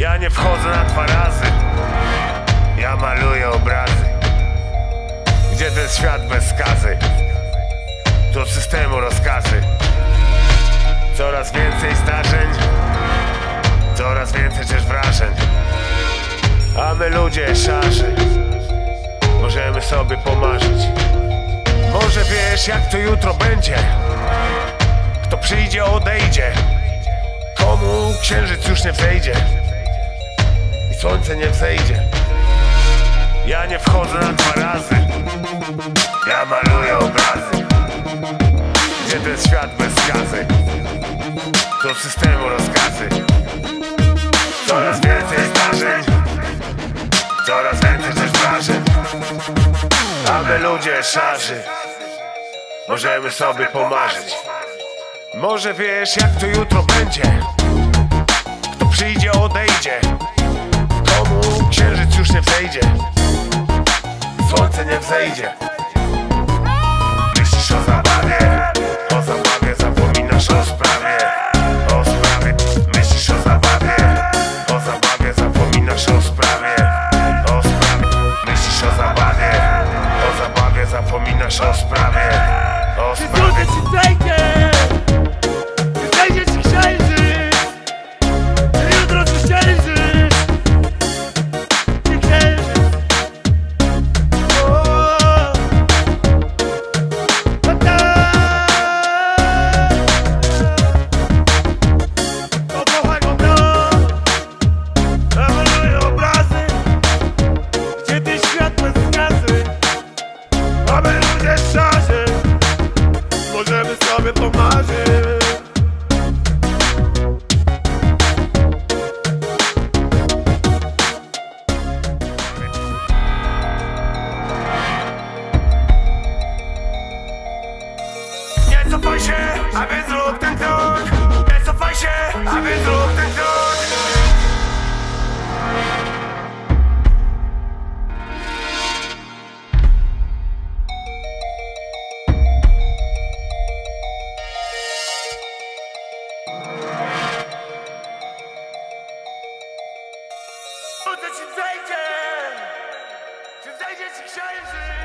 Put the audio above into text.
Ja nie wchodzę na dwa razy. Ja maluję obrazy. Gdzie ten świat bez skazy? Do systemu rozkazy. Coraz więcej zdarzeń. Coraz więcej też wrażeń. A my ludzie szarzy. Możemy sobie pomarzyć. Może wiesz jak to jutro będzie? Kto przyjdzie odejdzie. Komu księżyc już nie wzejdzie? I słońce nie wzejdzie. Ja nie wchodzę na dwa razy. Ja maluję obrazy. Gdzie ten świat bez skazy Do systemu rozkazy. Coraz więcej zdarzeń. Coraz więcej też wrażeń. A my ludzie szarzy Możemy sobie pomarzyć. Może wiesz jak to jutro będzie. Kto przyjdzie odejdzie wejdzie Słońce nie wzejdzie. Myślisz o zabawie? O zabawie zapominasz o sprawie. O sprawie. Myślisz o zabawie? O zabawie zapominasz o sprawie. O sprawie. Myślisz o zabawie? O zabawie zapominasz o sprawie. O sprawie. Słońce się, a więc zrób ten krok Nie cofaj się, a więc zrób ten krok Czy zejdzie? Czy zejdzie ci księżyc?